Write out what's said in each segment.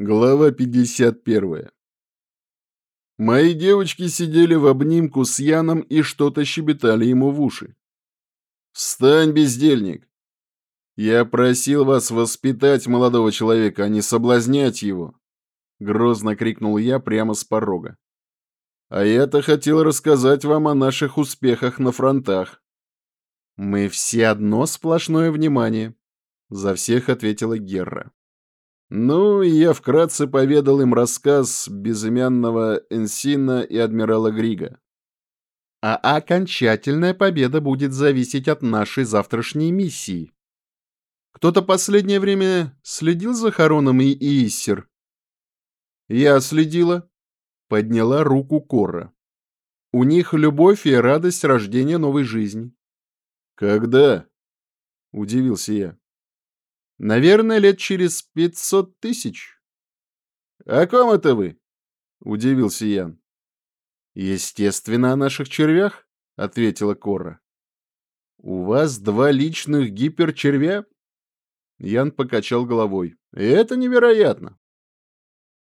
Глава 51. Мои девочки сидели в обнимку с Яном и что-то щебетали ему в уши. «Встань, бездельник! Я просил вас воспитать молодого человека, а не соблазнять его!» Грозно крикнул я прямо с порога. «А я-то хотел рассказать вам о наших успехах на фронтах». «Мы все одно сплошное внимание», — за всех ответила Герра. Ну, я вкратце поведал им рассказ безымянного Энсина и адмирала Грига. А окончательная победа будет зависеть от нашей завтрашней миссии. Кто-то последнее время следил за Хароном и Ииссер? Я следила. Подняла руку Кора. У них любовь и радость рождения новой жизни. Когда? Удивился я. Наверное, лет через пятьсот тысяч. — О ком это вы? — удивился Ян. — Естественно, о наших червях, — ответила Кора. — У вас два личных гиперчервя? Ян покачал головой. — Это невероятно.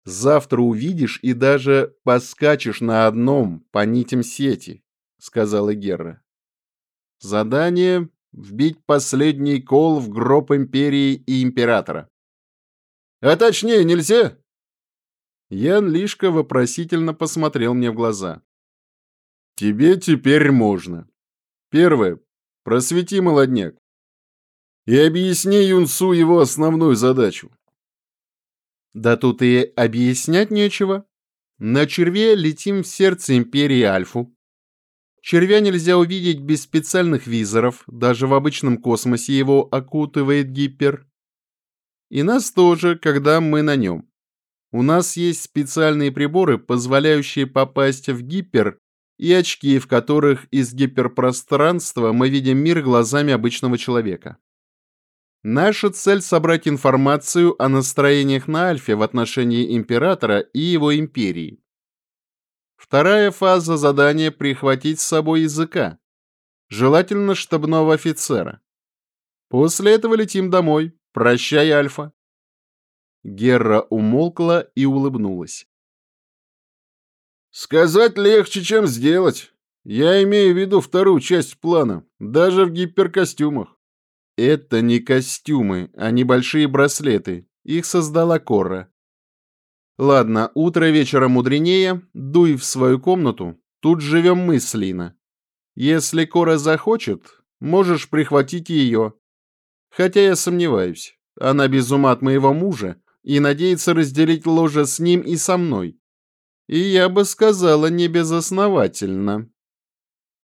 Завтра увидишь и даже поскачешь на одном по нитям сети, — сказала Герра. Задание вбить последний кол в гроб империи и императора. А точнее нельзя? Ян Лишка вопросительно посмотрел мне в глаза. Тебе теперь можно. Первое. Просвети молодняк. И объясни Юнсу его основную задачу. Да тут и объяснять нечего. На черве летим в сердце империи Альфу. Червя нельзя увидеть без специальных визоров, даже в обычном космосе его окутывает гипер. И нас тоже, когда мы на нем. У нас есть специальные приборы, позволяющие попасть в гипер, и очки, в которых из гиперпространства мы видим мир глазами обычного человека. Наша цель — собрать информацию о настроениях на Альфе в отношении Императора и его империи. Вторая фаза задания — прихватить с собой языка. Желательно штабного офицера. После этого летим домой. Прощай, Альфа. Герра умолкла и улыбнулась. «Сказать легче, чем сделать. Я имею в виду вторую часть плана, даже в гиперкостюмах». «Это не костюмы, а небольшие браслеты. Их создала Корра. Ладно, утро вечера мудренее, дуй в свою комнату, тут живем мы с Лина. Если Кора захочет, можешь прихватить ее. Хотя я сомневаюсь, она без ума от моего мужа и надеется разделить ложе с ним и со мной. И я бы сказала, не безосновательно.